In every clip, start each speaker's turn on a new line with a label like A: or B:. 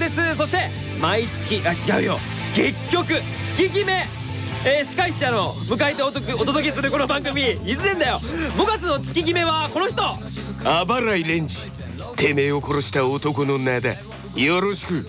A: です。そして毎月あ違うよ。結局月決め。えー、司会者の迎えておお届けするこの番組いずれんだよ。5月の月決めはこの人。
B: あばらいレンジ。てめえを殺した男の名だ。よろしく。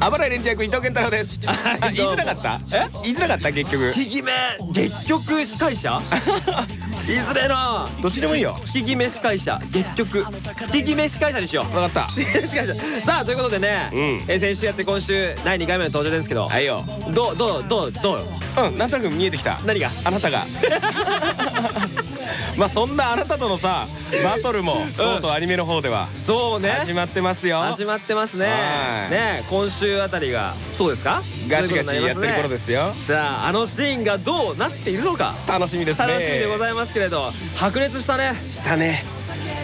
B: あばらいレンジ役伊藤健太郎です。あ言いづらかった？
A: え？
B: 言いづらかった？結局。
A: 月決め。結局司会者？いずれな
B: どっちでもいいよ。
A: 月決め司会者結局月決め司会者にしよう。
B: 分かった。
A: 司会者さあということでね、
B: うん。
A: えー先週やって今週第2回目の登場ですけど
B: はいよ。
A: どうどうどうどうよ？
B: うんなんとなく見えてきた。
A: 何が？
B: あなたが まあそんなあなたとのさバトルもとうとうアニメの方では
A: そうね。
B: 始まってますよ。
A: 始まってますね。
B: はい。
A: ね今週あたりがそうですか？
B: ガチガチやってる頃ですすよ。
A: さああのシーンがどうなっているのか。
B: 楽しみですね。
A: 楽しみでございますけれど白熱したね。
B: したね。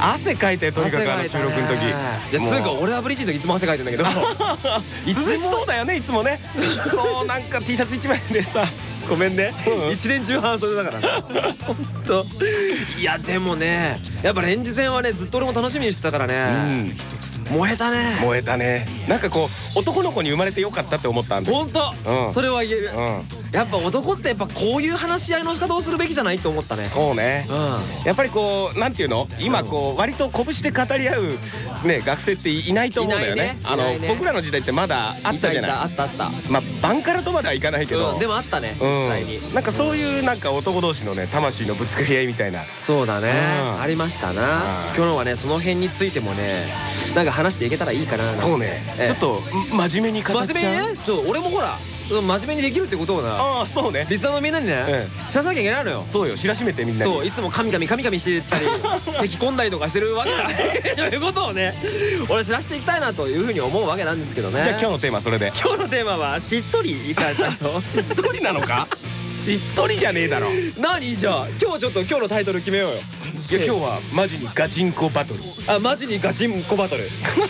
B: 汗かいてとにかくあの収録の時。
A: いやつ
B: も
A: う。か俺はブリーチの時いつも汗かいてんだけど。い つ
B: 涼し
A: も
B: そうだよねいつもね。こうなんか T シャツ一枚でさ
A: ごめんね。
B: うん。
A: 一年中半袖だから 本当。いやでもねやっぱレンジ戦はねずっと俺も楽しみにしてたから
B: う
A: ね
B: ん
A: 燃えたね。
B: 燃えたね。なんかこう男の子に生まれてよかったって思ったんで
A: 本当。
B: うん。
A: それは言える。
B: うん。
A: やっぱ男ってやっぱこういう話し合いの仕方をするべきじゃないと思ったね。
B: そうね。
A: う
B: やっぱりこうなんていうの？今こう割と拳で語り合うね学生っていないと思うんだよね。あの僕らの時代ってまだあったじゃない？
A: あったあった。
B: まあバンカラとまではいかないけど。
A: うんでもあったね
B: う
A: 実際に。
B: んなんかそういうなんか男同士のね魂のぶつかり合いみたいな。
A: そうだね。
B: うん。
A: ありましたな。
B: はい
A: 今日はねその辺についてもねなんか話していけたらいいかな
B: そうね。
A: ええ。
B: ちょっと真面目に語っちゃう。
A: 真面目にね？そう俺もほら真面目にできるってことをな。
B: ああそうね。
A: リスナーのみんなにね
B: え
A: 知らさなきゃいけないのよ。
B: そうよ知らしめてみんなに。
A: そういつも神々神々してたり咳込んだりとかしてるわけだとい。うことをね俺知らせていきたいなというふうに思うわけなんですけどね。
B: じゃあ今日のテーマそれで。
A: 今日のテーマはしっとりいかれたいと。
B: しっとりなのか？しっとりじゃねえだろ。い
A: 何じゃあ？今日ちょっと今日のタイトル決めようよ。
B: や今日はマジにガチンコバトル。
A: あマジにガチンコバトル。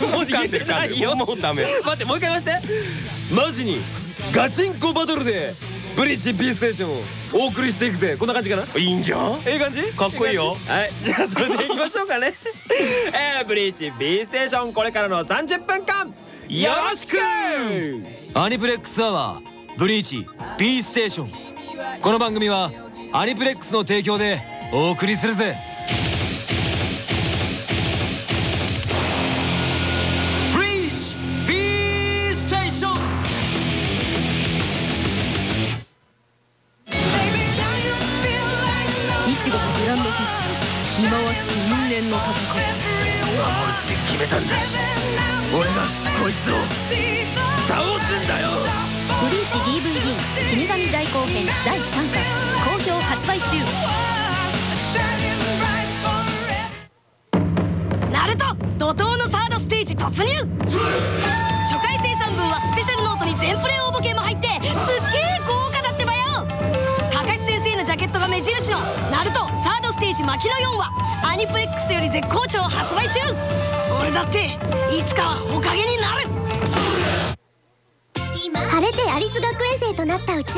A: もう言えてないよ。
B: もうダメ。
A: 待ってもう一回言わして。マジにガチンコバトルでブリッジ B ステーションをお送りしていくぜ。こんな感じかな？い
B: いんじゃん？
A: ええ感じ？
B: かっこいいよ。
A: はい。じゃあそれでいきましょうかね。えー、ブリーチ B ステーションこれからの30分間よろしく！
C: アニプレックスアワーブリーチ B ステーションこの番組はアニプレックスの提供でお送りするぜ。ブリーチ B ステーション
D: イチゴとグランドフィッシュ忌まわしき因縁の戦い。
B: って決めたんだ。俺がこいつを倒すんだよ
D: ブリーチ DVD 死神大後編第3巻好評発売中ナルト怒涛のサードステージ突入初回生産分はスペシャルノートに全プレ応募券も入ってすっげえ豪華だってばよかかし先生のジャケットが目印のナルトサードステージ巻きの4話アニプレックスより絶好調発売中。俺だっていつかはほかげになる。
E: 晴れてアリス学園生となったうち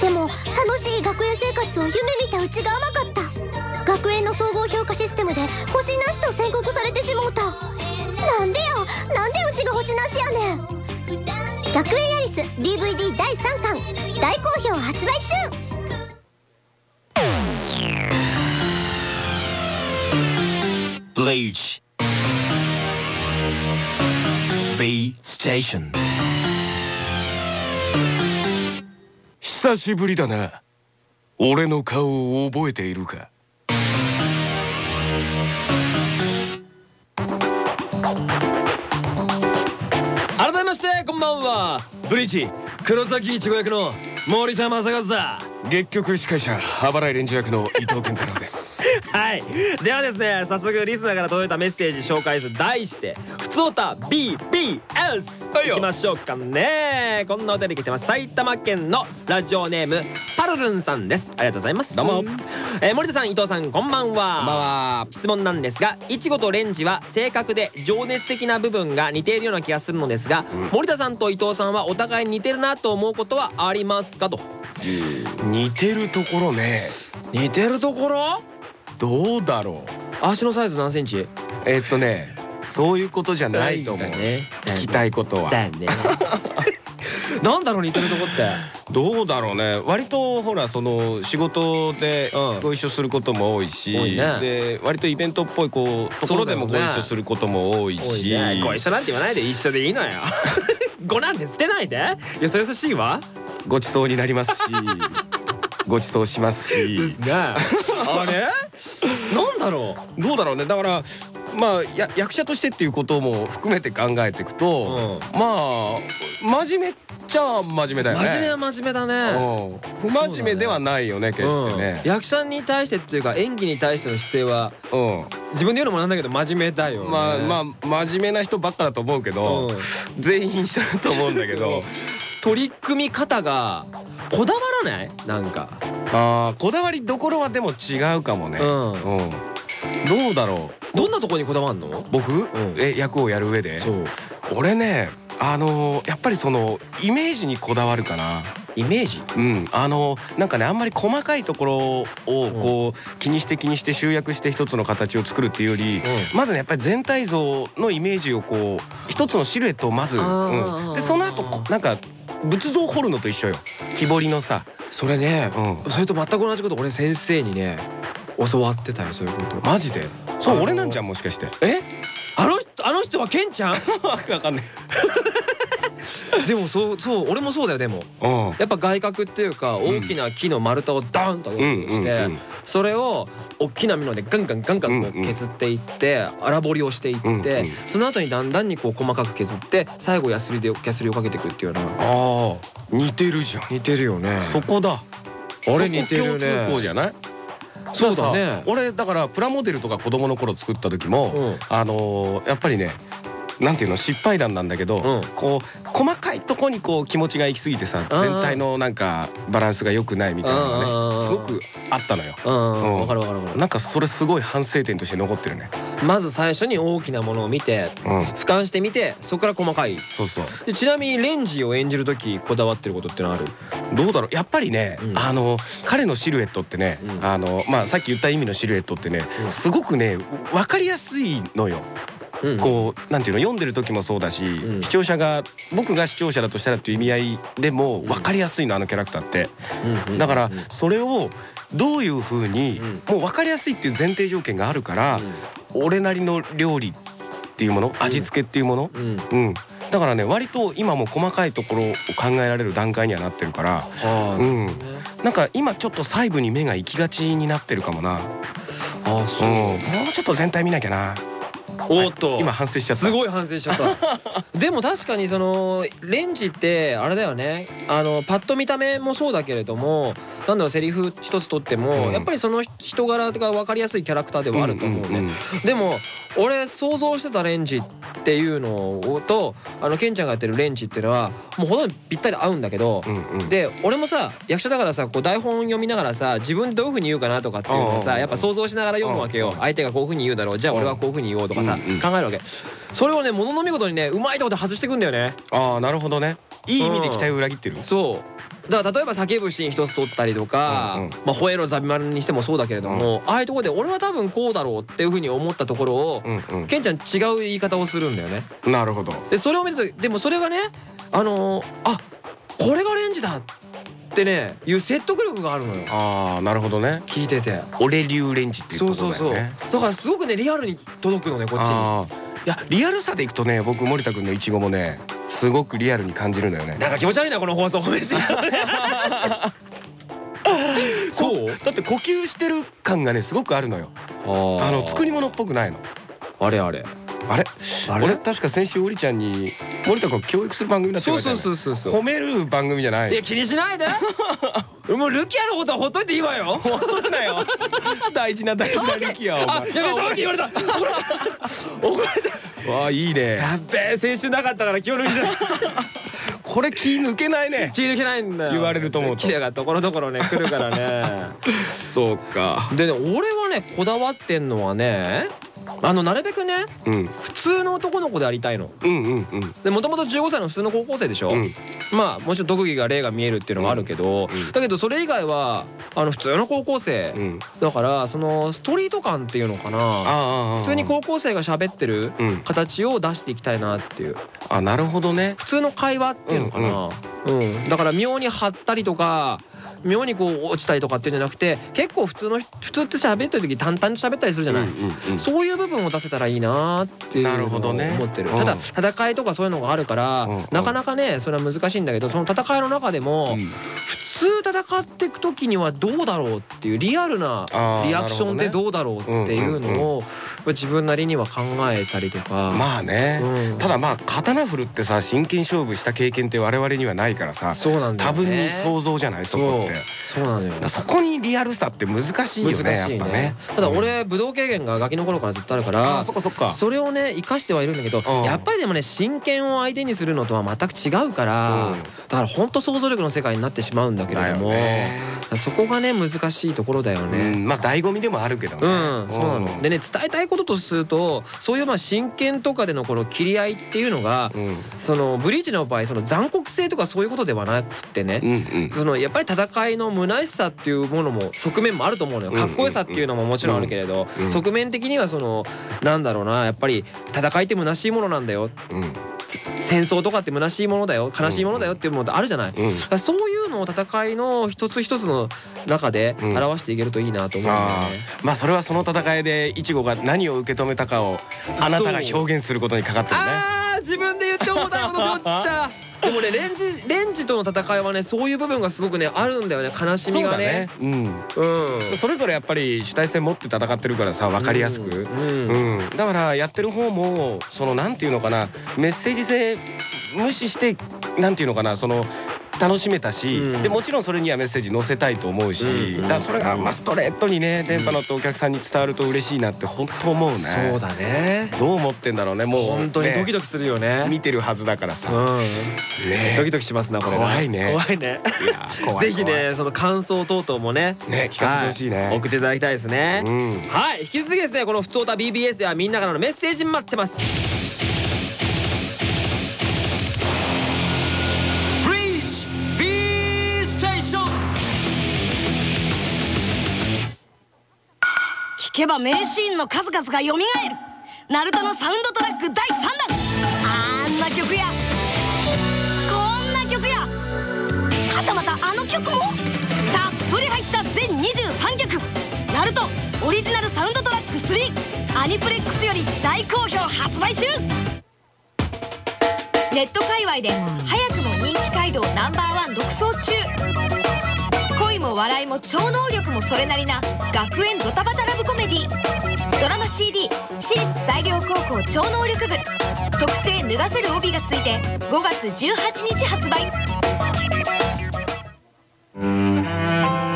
E: でも楽しい学園生活を夢見たうちが甘かった。学園の総合評価システムで星なしと宣告されてしもうた。なんでやなんでうちが星なしやねん？学園アリス DVD 第3巻大好評発売中。
C: Bleach. B Station.
B: 久しぶりだな。俺の顔を覚えているか？
A: 改めましてこんばんは。ブリーチ黒崎一護役の森田正和だ。
B: 月局司会者あばらいレンジ役の伊藤健太郎です。
A: はい。ではですね早速リスナーから届いたメッセージ紹介する題して「ふつおた BBS」
B: はい
A: きましょうかね。こんなお便り来てます。埼玉県のラジオネームパルルンさんです。ありがとうございます。
B: どうも。
A: えー森田さん伊藤さんこんばんは。
B: こんばんは。
A: 質問なんですがいちごとレンジは性格で情熱的な部分が似ているような気がするのですが、森田さんと伊藤さんはお互いに似てるなと思うことはありますか？と
B: 似てるところね。
A: 似てるところ？
B: どうだろう？
A: 足のサイズ何センチ？
B: えーっとねそういうことじゃないと思う。
A: だね。
B: 聞きたいことは。
A: だよね。なんだろう似てるとこって？
B: どうだろうね。割とほらその仕事で
A: うん。
B: ご一緒することも多いし、
A: 多いね。
B: で割とイベントっぽいこうところでもご一緒することも多いし。
A: ね。ご一緒なんて言わないで。一緒でいいのよ。ごなんてつけないで。よそよそしいわ
B: ごちそうになりますし ごちそうしますし。
A: ね。あれ？なんだろ
B: どうだろうね。だからまあや役者としてっていうことも含めて考えていくと、まあ真面目っちゃ真面目だ
A: う
B: よね。
A: 真面目は真面目だね。
B: うん。不真面目ではないよね決してね。
A: うん。役者に対してっていうか演技に対しての姿勢は
B: うん、
A: 自分で言うのもなんだけど真面目だよね。
B: まあまあ真面目な人ばっかだと思うけど、
A: うん。
B: 全員一緒だと思うんだけど
A: 取り組み方がこだわらない？なんか。
B: あーこだわりどころはでも違うかもね、
A: うん。
B: うん。どうだろう。
A: どんなとこにこだわんの？
B: 僕、
A: ん。
B: え役をやる上で？
A: そう。
B: 俺ねあのーやっぱりそのイメージにこだわるかな。
A: イメージ？
B: うん、あのなんかねあんまり細かいところをこう気にして気にして集約して一つの形を作るっていうより、まずねやっぱり全体像のイメージをこう一つのシルエットをまず、うん、でその後こなんか仏像を彫るのと一緒よ。木彫りのさ、
A: それね
B: うん、
A: それと全く同じこと俺先生にね教わってたよそういうこと。
B: マジで？そう
A: あのー
B: 俺なんじゃんもしかして。
A: え？あの人はケンちゃん？
B: わかんない。
A: でもそうそう俺もそうだよでも。
B: うん。
A: やっぱ外角っていうか大きな木の丸太をダーンとして、それを大きなミノでガンガンガンガン削っていって荒彫りをしていって、その後にだんだんにこう細かく削って最後ヤスリでヤスリをかけていくっていうような
B: ああ。似てるじゃん。
A: 似てるよね。
B: そこだ。
A: あれ似てるね。
B: そこ共通項じゃない？
A: そうだね。
B: 俺だからプラモデルとか子供の頃作った時も、
A: うん。
B: あのーやっぱりねなんていうの失敗談なんだけど、
A: うん。
B: こう細かいとこにこう気持ちが行き過ぎてさ全体のなんかバランスが良くないみたいなの
A: あ
B: が
A: ー
B: ねすごくあったのよ。
A: わかるわかるわかる。
B: なんかそれすごい反省点として残ってるね。
A: まず最初に大きなものを見て
B: うん、
A: 俯瞰してみてそこから細かい。
B: そうそう。
A: でちなみにレンジを演じる時こだわってることってのある？
B: どうだろう？やっぱりね、
A: うん。
B: あの彼のシルエットってね、
A: うん。
B: あのまあさっき言った意味のシルエットってね、
A: うん。
B: すごくね分かりやすいのよ。
A: うん。
B: こうなんていうの読んでる時もそうだし、
A: ん。
B: 視聴者が僕が視聴者だとしたらっていう意味合いでも分かりやすいのあのキャラクターって。だから
A: うん
B: それをどういうふうに、
A: うん。
B: もう分かりやすいっていう前提条件があるから、俺なりの料理っていうもの味付けっていうもの、
A: うん。
B: うん。だからね割と今も細かいところを考えられる段階にはなってるから、
A: は
B: うん、なんか今ちょっと細部に目が行きがちになってるかもな、
A: あそう。
B: もうちょっと全体見なきゃな
A: おっと。
B: 今反省しちゃった。
A: すごい反省しちゃった。でも確かにそのレンジってあれだよね。あのパッと見た目もそうだけれどもなんだろうセリフ一つとっても、
B: うん。
A: やっぱりその人柄が分かりやすいキャラクターではあると思うね、
B: んんん。
A: でも俺想像してたレンジっていうのとあのケンちゃんがやってるレンジっていうのはもうほとんどぴったり合うんだけど、
B: うんうん。
A: で俺もさ役者だからさこう台本読みながらさ自分でどういうふうに言うかなとかっていうのをさやっぱ想像しながら読むわけよ。相手がこういうふうに言うだろう。じゃあ俺はこういうふうに言おうとかさ
B: うんうん。
A: 考えるわけ。それをねものの見事にねうまいとこで外してくんだよね。
B: ああなるほどね。いい意味で期待を裏切ってる、
A: そうだから例えば叫ぶシーン一つ撮ったりとか
B: うんうん。
A: まあ吠えろザビマルにしてもそうだけれどもああいうところで俺は多分こうだろうっていうふうに思ったところを
B: うん
A: ケンちゃん違う言い方をするんだよね。
B: うんなるほど。
A: でそれを見るとでもそれがねあのーあこれがレンジだってねいう説得力があるのよ。
B: ああなるほどね。
A: 聞いてて。
B: 俺流レンジっていうと
A: そうそうそう。
B: ころだよね
A: だからすごくねリアルに届くのねこっちに
B: いやリアルさでいくとね僕森田君のイチゴもねすごくリアルに感じるんだよね。
A: なんか気持ち悪いなこの放送。褒めすぎそう？
B: だって呼吸してる感がねすごくあるのよ。あの作り物っぽくないの。
A: あれあれ。
B: あれ？
A: あれ？
B: 俺確か先週おりちゃんに森田君を教育する番組だったよね
A: そうそうそうそう
B: 褒める番組じゃない。
A: いや気にしないで。もうルキアのことはほっといていいわよ。
B: 本当だよ。大事な大事なルキアお前
A: あやめた言われた怒られた。怒られた
B: わあいいね。
A: やっべえ先週なかったから気を抜いて
B: これ気抜けないね。
A: 気抜けないんだよ。
B: 言われると思うと。
A: キレがところどころね来るからね。
B: そうか。
A: でね俺はねこだわってんのはねあのなるべくね
B: うん。
A: 普通の男の子でありたいの。でもともと15歳の普通の高校生でしょ、
B: うん。
A: まあもちろん特技が霊が見えるっていうのはあるけど、
B: うん。
A: だけどそれ以外はあの普通の高校生、
B: うん。
A: だからそのストリート感っていうのかな。普通に高校生が喋ってる
B: うん。
A: 形を出していきたいなっていう。
B: あなるほどね。
A: 普通の会話っていうのかな、うん。だから妙に張ったりとか妙にこう落ちたりとかっていうんじゃなくて結構普通の普通って喋ってる時淡々と喋ったりするじゃない、そういう部分を出せたらいいなっていうのを
B: ほどね。
A: 思ってる。
B: うん。
A: ただ戦いとかそういうのがあるから
B: うんうん。
A: なかなかねそれは難しいんだけどその戦いの中でも
B: うん。
A: 普通戦っていく時にはどうだろうっていうリアルなリアクションってどうだろうっていうのを自分なりには考えたりとか。
B: まあね。
A: うん。
B: ただまあ刀振るってさ真剣勝負した経験って我々にはないからさ
A: そうなんだよね。
B: 多分に想像じゃない？そこって。
A: そう。なのよ。
B: だからそこにリアルさって難しいよね
A: 難しいね。
B: やっぱね。
A: ただ俺武道経験がガキの頃からずっとあるか
B: あ
A: ら
B: あそっかそっか。
A: それをね生かしてはいるんだけど
B: うん。
A: やっぱりでもね真剣を相手にするのとは全く違うから
B: うん。
A: だから本当想像力の世界になってしまうんだけれども。
B: ね。
A: そこがね難しいところだよ
B: う
A: ね。
B: ん。まあ醍醐味でもあるけどね。
A: うん、そうなの。でね伝えたいこととするとそういうまあ真剣とかでのこの切り合いっていうのが
B: うん。
A: そのブリーチの場合その残酷性とかそういうことではなくってね。
B: うんうん。
A: そのやっぱり戦いの虚しさっていうものも側面もあると思うのよ。かっこよさっていうのももちろんあるけれど、
B: うん
A: 側面的にはそのなんだろうなやっぱり戦いって虚しいものなんだよ。
B: うん
A: 戦争とかって虚しいものだよ。悲しいものだよっていうものってあるじゃない、そういうのを戦いの一つ一つの中で
B: うん。
A: 表していけるといいなと思うね。
B: あー。まあそれはその戦いでイチゴが何を受け止めたかをあなたが表現することにかかってるね。
A: あー自分で言って重たいことどっちった でもねレンジレンジとの戦いはねそういう部分がすごくねあるんだよね。悲しみがね。
B: うん。
A: うん。
B: それぞれやっぱり主体性持って戦ってるからさ分かりやすく。
A: うん。
B: うん、だからやってる方もそのなんていうのかなメッセージ性無視してなんていうのかなその楽しめたし、
A: うん。
B: でもちろんそれにはメッセージ載せたいと思うし、
A: うん。
B: だからそれがまあストレートにね電波のってお客さんに伝わると嬉しいなって本当思うね。
A: そうだね。
B: どう思ってんだろうねもう。
A: 本当にドキドキするよね。
B: 見てるはずだからさ、
A: うん。
B: ね。
A: ドキドキしますなこれ
B: 怖いね。
A: 怖いね。ぜひねその感想等々もね。
B: ね聞かせてほしいね。
A: は送っていただきたいですね。
B: うん。
A: はい。引き続きですねこの「ふつおた BBS」ではみんなからのメッセージ待ってます
D: けば名シーンの数々が蘇る。ナルトのサウンドトラック第3弾。あんな曲や。こんな曲や。はたまたあの曲も。たっぷり入った全23曲。ナルトオリジナルサウンドトラック3アニプレックスより大好評発売中。
F: ネット界隈で早くも人気街道ナンバーワン独走中。笑いも超能力もそれなりな学園ドタバタラブコメディ。ドラマ CD 私立西陵高校超能力部。特製脱がせる帯がついて5月18日発売。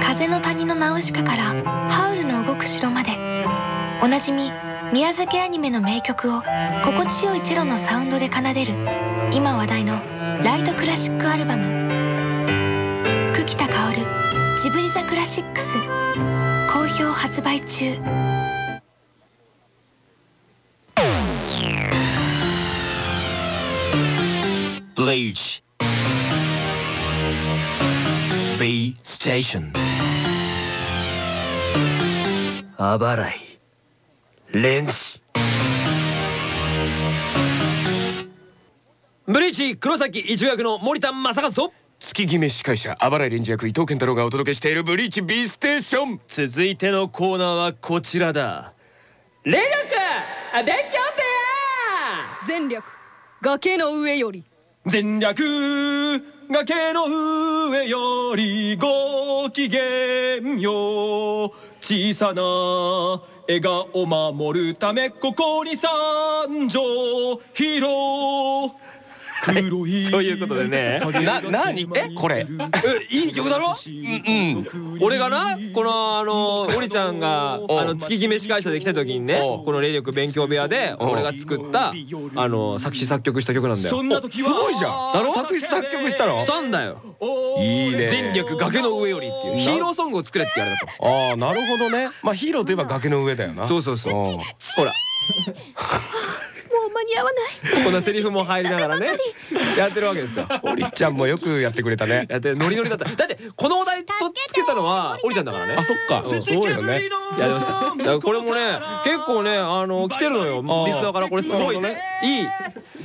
F: 風の谷のナウシカからハウルの動く城まで。おなじみ宮崎アニメの名曲を心地よいチェロのサウンドで奏でる今話題のライトクラシックアルバム。久喜田薫ジブリザクラシックス。好評発売中。
C: Bleach. B Station. あばらいレンジ
A: ブリーチ黒崎一役の森田正和と
B: 月決め司会者あばらいレンジ役伊藤健太郎がお届けしているブリーチ B ステーション。
A: 続いてのコーナーはこちらだ。霊力勉強
D: 全力崖の上より。
A: 部屋全略崖の上よりごきげんよう。小さな笑顔を守るためここに三条広黒い
B: ということでね。な何えこれ？
A: えいい曲だろ？
B: うん
A: 俺がなこのあのオリちゃんがあの月決め司会者で来た時にねこの霊力勉強部屋で俺が作ったあの作詞作曲した曲なんだよ。
B: すごいじゃん。
A: だろ？
B: 作詞作曲したの？
A: したんだよ。
B: いいね。
A: 全力崖の上よりっていう。ヒーローソングを作れって言われたと。
B: ああなるほどね。まあヒーローといえば崖の上だよな。
A: そうそうそう。
B: うん。
A: ほら
E: 間に合わない。
A: このセリフも入りながらね やってるわけですよ。
B: おりちゃんもよくやってくれたね。
A: やってノリノリだった。だってこのお題とつけたのはオリちゃんだからね。
B: あそっか。そうよね。
A: やりました。これもね結構ねあの来てるのよ。リスナーから。これすごい
B: なる
A: いい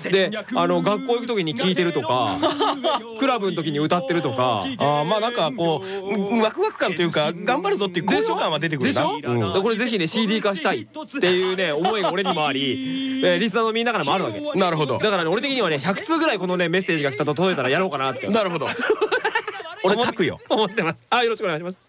A: であの学校行く時に聞いてるとか クラブの時に歌ってるとか。
B: ああまあなんかこううんワクワク感というか頑張るぞっていう高揚感は出てくるな。
A: でしょ、
B: うん。
A: これぜひね CD 化したいっていうね思いが俺にもあり、えーリスナーのみんなからもあるわけ。
B: なるほど。
A: だからね俺的にはね100通ぐらいこのねメッセージが来たと届いたらやろうかなって。
B: なるほど俺書くよ
A: 思ってます。はい、よろしくお願いします。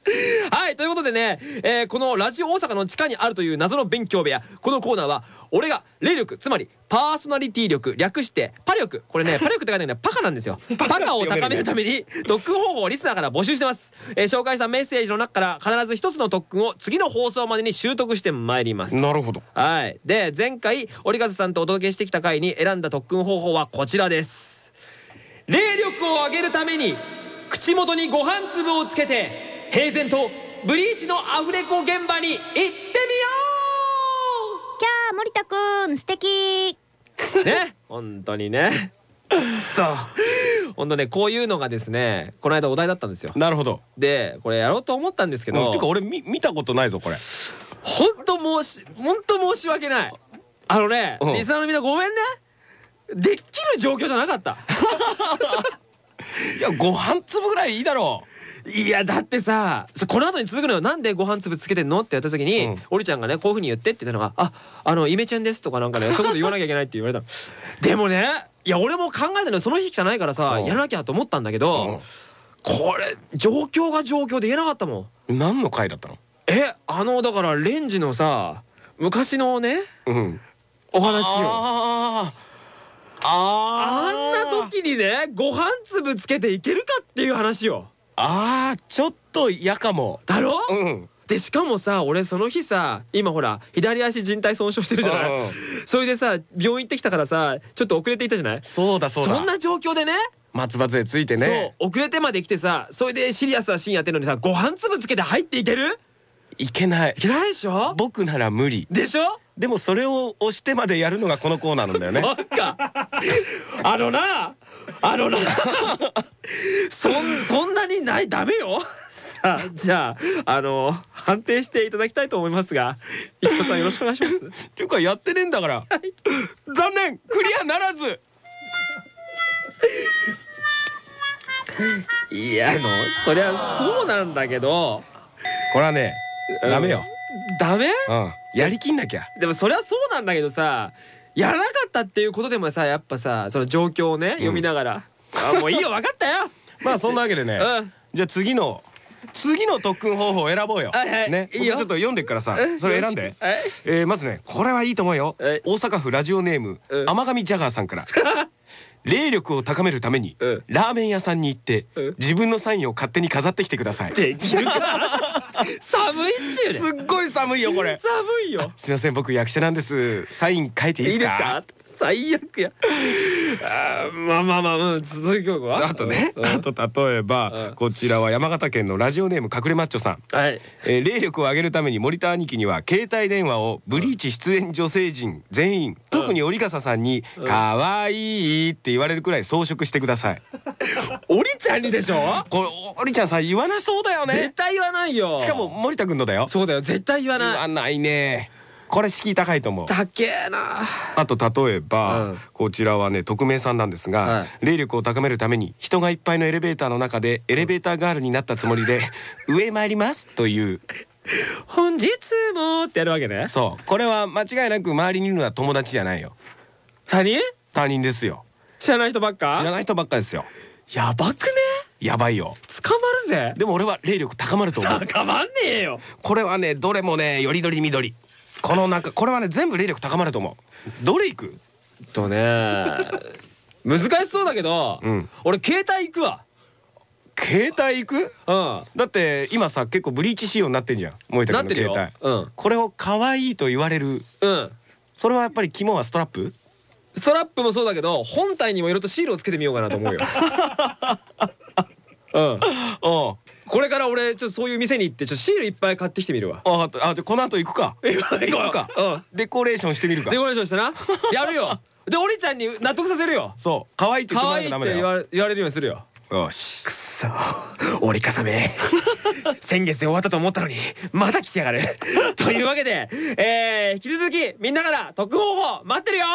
A: はい、ということでね、えーこのラジオ大阪の地下にあるという謎の勉強部屋、このコーナーは、俺が霊力、つまりパーソナリティ力、略してパ力、これね、パ力って書いてないんだよパカなんですよ。パカを高めるために、特訓方法をリスナーから募集してます。えー紹介したメッセージの中から必ず一つの特訓を次の放送までに習得してまいります。
B: なるほど
A: はい。で、前回、折風さんとお届けしてきた回に選んだ特訓方法はこちらです。霊力を上げるために、口元にご飯粒をつけて、平然とブリーチのアフレコ現場に行ってみよ
E: キャー森田くん素敵。
A: うね、本当にね。そう。本当ね、こういうのがですね、この間お題だったんですよ。
B: なるほど。
A: で、これやろうと思ったんですけど、
B: うんてか俺見見たことないぞこれ。
A: 本当申し本当申し訳ない。あのね、
B: うん。
A: リスナーのみんなごめんね。できる状況じゃなかった
B: いやご飯粒ぐらいいいだろ。
A: いやだってさそこの後に続くのよ。なんでご飯粒つけてんのってやった時に、
B: うん。
A: おりちゃんがねこういうふうに言ってって言ったのが「ああのイメチェンです」とかなんかね そういうこと言わなきゃいけないって言われたの。でもねいや俺も考えたのよ。その日じゃないからさ、
B: うん。
A: やらなきゃと思ったんだけど、これ状況が状況で言えなかったもん。
B: う何の回だったの？
A: えあのだからレンジのさ昔のね
B: うん。
A: お話よ
B: あー。
A: あ
B: あ
A: んな時にねご飯粒つけていけるかっていう話よ。
B: あーちょっと嫌かも。
A: だろ、
B: うん。
A: でしかもさ俺その日さ今ほら左足靭帯損傷してるじゃない、
B: うん
A: それでさ病院行ってきたからさちょっと遅れていったじゃない？
B: そうだそうだ。
A: そんな状況でね？
B: 松葉杖ついてね。
A: そう遅れてまで来てさそれでシリアスなシーンやってるのにさご飯粒つけて入っていける？
B: いけない。
A: いけないでしょ？
B: 僕なら無理。
A: でしょ？
B: でもそれを押してまでやるのがこのコーナーなんだよね。
A: あのなあのな そんそんなにないダメよ。さあじゃああの判定していただきたいと思いますが伊藤さんよろしくお願いします。
B: っていうかやってねえんだから。残念。クリアならず。
A: いやあのそりゃそうなんだけど。
B: これはねダメよ。
A: ダメ？
B: うんやりきんなきゃ。
A: でもそりゃそうなんだけどさやらなかったっていうことでもさやっぱさその状況をね読みながら、あもういいよ分かったよ。
B: まあそんなわけでね
A: うん。
B: じゃあ次の次の特訓方法を選ぼうよ。
A: はいはい。
B: ね。ちょっと読んでっからさ
A: うん。
B: それ選んで。
A: はい。
B: えーまずねこれはいいと思うよ。
A: はい。
B: 大阪府ラジオネーム
A: うん。
B: 甘神ジャガーさんから。霊力を高めるために
A: うん。
B: ラーメン屋さんに行って
A: うん。
B: 自分のサインを勝手に飾ってきてください。
A: できるか寒いっちゅうね
B: すっごい寒いよこれ。
A: 寒いよ。
B: すいません僕役者なんです。サイン書いていいで
A: すすか？最悪やまあまあまあうん続きは
B: あとね
A: うん
B: あと例えば
A: うん。
B: こちらは山形県のラジオネーム隠れマッチョさん。
A: はい。
B: えー霊力を上げるために森田兄貴には携帯電話をブリーチ出演女性陣全員特に折笠さんに「かわいい」って言われるくらい装飾してください。
A: おりちゃんにでしょ？
B: これ折ちゃんさ言わなそうだよね。
A: 絶対言わないよ。
B: しかも森田君のだよ。
A: そうだよ絶対言わ
B: 言
A: ない。
B: わないねこれ敷居高いと思う。
A: だっけえな。
B: あと例えば、
A: うん。
B: こちらはね匿名さんなんですが、
A: はい。
B: 霊力を高めるために人がいっぱいのエレベーターの中でエレベーターガールになったつもりで 上へ参りますという。
A: 本日もってやるわけね。
B: そう。これは間違いなく周りにいるのは友達じゃないよ。
A: 他人？
B: 他人ですよ。
A: 知らない人ばっか？
B: 知らない人ばっかですよ。
A: やばくね？
B: やばいよ。
A: 捕まるぜ。
B: でも俺は霊力高まると思う。
A: 高まんねえよ。
B: これはねどれもねよりどりみこの中これはね全部霊力高まると思う。どれいく？
A: とね 難しそうだけど、
B: うん。
A: 俺携帯行くわ。
B: 携帯いく？
A: うん。
B: だって今さ結構ブリーチ仕様になってんじゃん。萌田
A: なってる
B: 君の携
A: よ
B: 帯これを可愛いと言われる
A: うんうん。
B: それはやっぱり肝はストラップ？
A: ストラップもそうだけど本体にもいろいろとシールをつけてみようかなと思うよ。うん。
B: おう
A: これから俺ちょっとそういう店に行ってちょっとシールいっぱい買ってきてみるわ。
B: ああじゃあこの後行くか。
A: 行
B: くか。
A: うん。
B: デコレーションしてみるか。
A: デコレーションしてな？やるよ。でおりちゃんに納得させるよ。
B: そう。可愛いって言ってもら
A: 言われるようにするよ。
B: よし。
A: くそ。折り重め。先月で終わったと思ったのにまだ来てやがる。というわけで、えー、引き続きみんなから特報報待ってるよ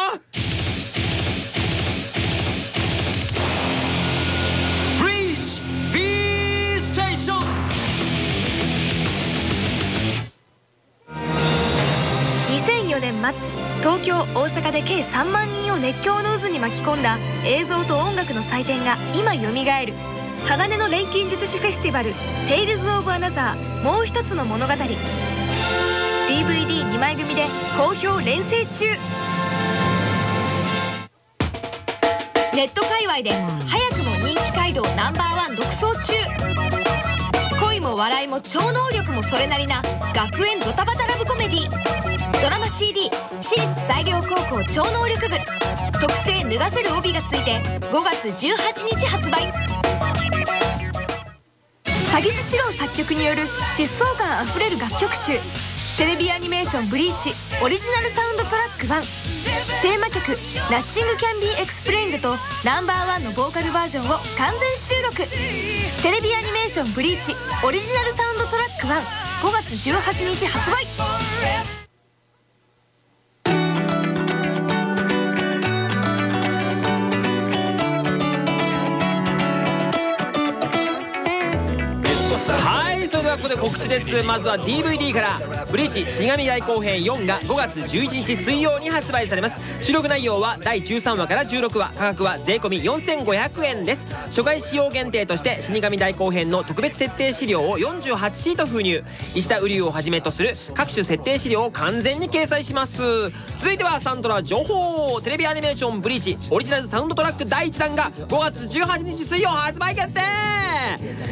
F: 末東京大阪で計3万人を熱狂の渦に巻き込んだ映像と音楽の祭典が今よみがえる。鋼の錬金術師フェスティバル「 Tales of Another もう一つの物語」DVD2 枚組で好評錬成中。ネット界隈で早くも人気街道ナンバーワン独走中。も笑いも超能力もそれなりな学園ドタバタラブコメディ。ドラマ CD 私立西陵高校超能力部。特製脱がせる帯がついて5月18日発売。鷺巣詩郎作曲による疾走感あふれる楽曲集。テレビアニメーション「ブリーチ」オリジナルサウンドトラック1テーマ曲「 Nothing Can Be Explained」と Number One のボーカルバージョンを完全収録。テレビアニメーション「ブリーチ」オリジナルサウンドトラック15月18日発売。
A: です。まずは DVD から「ブリーチ死神大後編4」が5月11日水曜に発売されます。収録内容は第13話から16話。価格は税込4500円です。初回使用限定として死神大後編の特別設定資料を48シート封入。石田瓜生をはじめとする各種設定資料を完全に掲載します。続いてはサントラ情報。テレビアニメーション「ブリーチ」オリジナルサウンドトラック第1弾が5月18日水曜発売決定。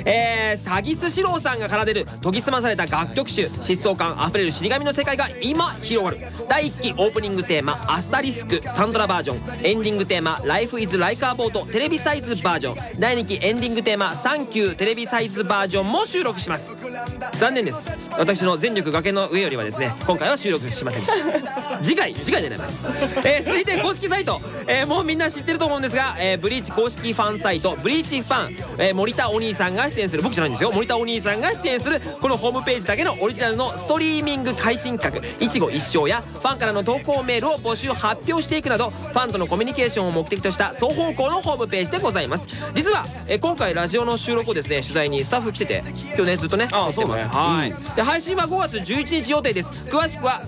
A: えー、詐欺師四郎さんが奏でる研ぎ澄まされた楽曲集疾走感あふれる死神の世界が今広がる第1期オープニングテーマ「アスタリスク」サントラバージョン。エンディングテーマ「Life is like a boat」テレビサイズバージョン。第2期エンディングテーマ「サンキュー」テレビサイズバージョンも収録します。残念です。私の全力崖の上よりはですね今回は収録しませんでした。次回次回で狙います、えー続いて公式サイト、えーもうみんな知ってると思うんですが、えーブリーチ公式ファンサイトブリーチファン、えー森田お兄さんが出演する。僕じゃないんですよ。森田お兄さんが出演するこのホームページだけのオリジナルのストリーミング配信企画いちご一生やファンからの投稿メールを募集発表していくなどファンとのコミュニケーションを目的とした双方向のホームページでございます。実は、えー今回ラジオの収録をですね取材にスタッフ来てて今日ねずっとね
B: あそうね。
A: はい、
B: うん。
A: で配信は5月11日予定です。詳しくは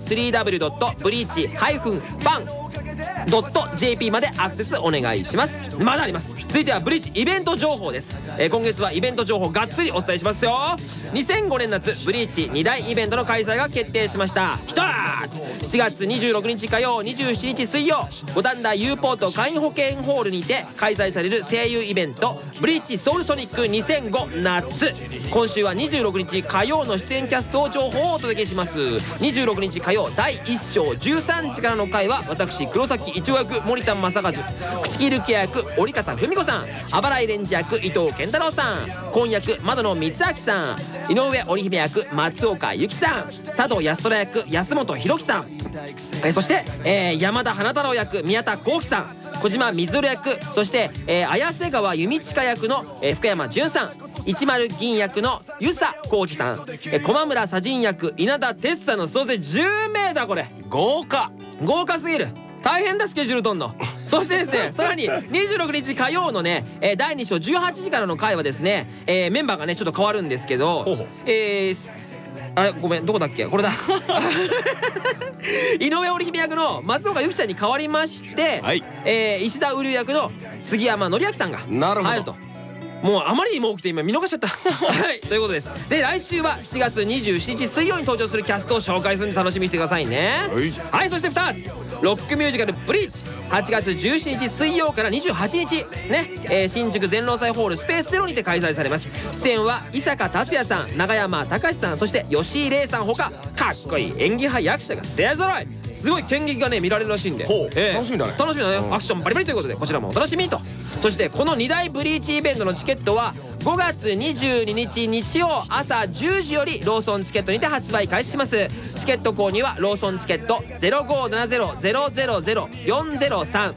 A: 3w.breach-fan.jp までアクセスお願いします。まだあります。続いてはブリーチイベント情報です、えー今月はイベント情報がっつりお伝えしますよ。2005年夏ブリーチ2大イベントの開催が決定しました。1つ7月26日火曜27日水曜。五反田 U ポート会員保険ホールにて開催される声優イベントブリーチソウルソニック2005夏。今週は26日火曜の出演キャスト情報をお届けします。26日火曜第1章13時からの回は私黒崎一応役森田正和口切るケ役折笠文子さんあばらいレンジ役伊藤健太郎さん婚役窓野光明さん井上織姫役松岡由紀さん佐渡安虎役安本博樹さんえーそして、えー山田花太郎役宮田幸喜さん小島みずる役そして、えー綾瀬川弓近役の、えー福山潤さん一丸銀役の遊佐浩二さん、えー駒村左陣役稲田哲さんの総勢10名だこれ。
B: 豪華。
A: 豪華すぎる大変だスケジュールとんの そしてですねさらに26日火曜のね、えー第2章18時からの回はですね、えーメンバーがねちょっと変わるんですけど
B: ほ
A: えーあれごめんどこだっけ？これだ。井上織姫役の松岡由紀さんに代わりまして、
B: はい。
A: えー石田瓜生役の杉山紀明さんが入るともうあまりにも多くて今見逃しちゃった。はいということです。で来週は7月27日水曜に登場するキャストを紹介するんで楽しみにしてくださいね。はい。そして2つ。ロックミュージカル「ブリーチ」8月17日水曜から28日。ね、えー新宿全労祭ホールスペースゼロにて開催されます。出演は伊坂達也さん永山隆さんそして吉井玲さんほかかっこいい演技派役者が勢ぞろい。すごい剣劇がね見られるらしいんで。
B: ほう
A: ええ。
B: 楽しみだね。
A: 楽しみだね。
B: うん。
A: アクションバリバリということでこちらもお楽しみにと。そしてこの2大ブリーチイベントのチケットケットは5月22日日曜朝10時よりローソンチケットにて発売開始します。チケット購入はローソンチケット0570-000-403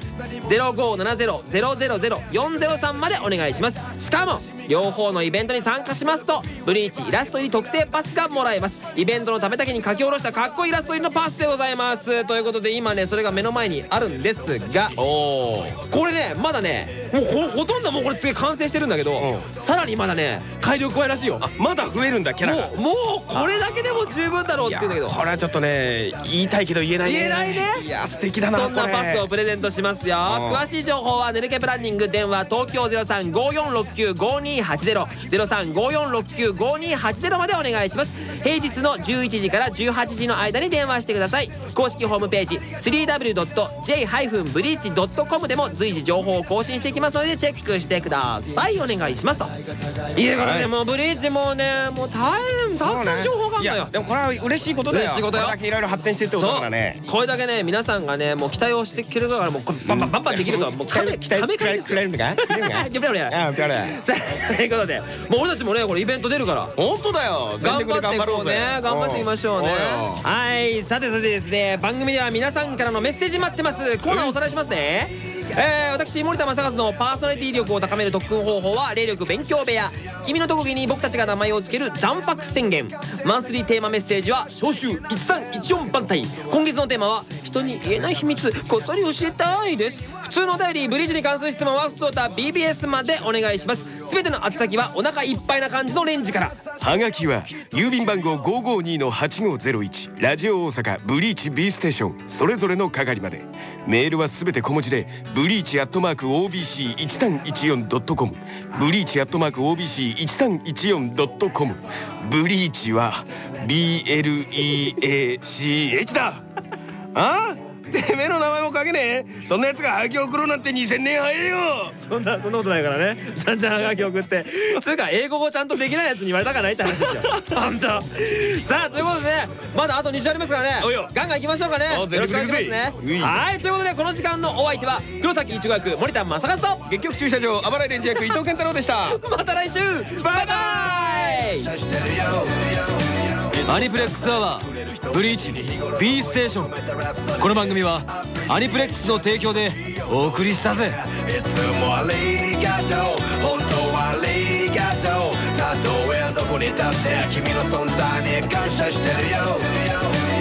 A: 0570-000-403までお願いします。しかも両方のイベントに参加しますとブリーチイラスト入り特製パスがもらえます。イベントのためだけに書き下ろしたかっこいいイラスト入りのパスでございます。ということで今ねそれが目の前にあるんですが
B: おお
A: これねまだねもうほほとんどもうこれすげえ完成してるんだけど、
B: う
A: さらにまだね改良加えらしいよ。
B: あまだ増えるんだキャラが。
A: もうこれだけでも十分だろうって言うんだけど。
B: これはちょっとね言いたいけど言えないね。
A: 言えないね。
B: いや素敵だな
A: そんなパスをプレゼントしますよ。
B: うん。
A: 詳しい情報は「ぬるけプランニング」電話東京0354695280 0354695280までお願いします平日の11時から18時の間に電話してください。公式ホームページ www.j-breach.com でも随時情報を更新していきますのでチェックしてください。お願いしますと。いうことでもうブリーチもうねもう大変たくさん情報がある
B: い
A: のよ。
B: やでもこれは嬉しいことだよ。
A: 嬉しいことよ
B: これだけいろいろ発展してってことだからね。
A: これだけね皆さんがねもう期待をしてくれるからもうバンバンバンバンできるとはもう
B: 期待期待くれるのかくれるのか？
A: さあということでもう俺たちもねこれイベント出るから。
B: 本当だよ。全力で頑張ろうぜ。
A: ね頑張っていきましょうね。はい。さてさてですね番組では皆さんからのメッセージ待ってます。コーナーおさらいしますね。えー、私森田正和のパーソナリティ力を高める特訓方法は霊力勉強部屋。君の特技に僕たちが名前を付ける残白宣言。マンスリーテーマメッセージは召集1314番隊。今月のテーマは人に言えない秘密こっそり教えたいです。普通のお便りブリッジに関する質問は普通歌 BBS までお願いします。全ての宛先はお腹いっぱいな感じのレンジから。
B: はがきは郵便番号552-8501ラジオ大阪ブリーチ B ステーション。それぞれの係まで。メールはすべて小文字でブリーチアットマーク OBC1314.com ブリーチアットマーク OBC1314.com ブリーチは BLEACH だ。あ？てめえの名前も書けねえ。そんなやつがはがき送ろうなんて2000年早えよ。
A: そんなそんなことないからね。ちゃんちゃんはがき送って。つうか英語をちゃんとできないやつに言われたかないって話ですよ。あんたさあということでねまだあと2週ありますからね。
B: おいよ。
A: ガンガンいきましょうかね。よろしくお願いしますね。はいということでこの時間のお相手は黒崎一護役森田正和と
B: 結局駐車場あばらいレンジ役伊藤健太郎でした。
A: また来週。バイバイ
C: アニプレックスアワーブリーチ B ステーションこの番組はアニプレックスの提供でお送りしたぜ。
G: いつもありがとう。本当はありがとう。たとえどこに立って君の存在に感謝してるよ。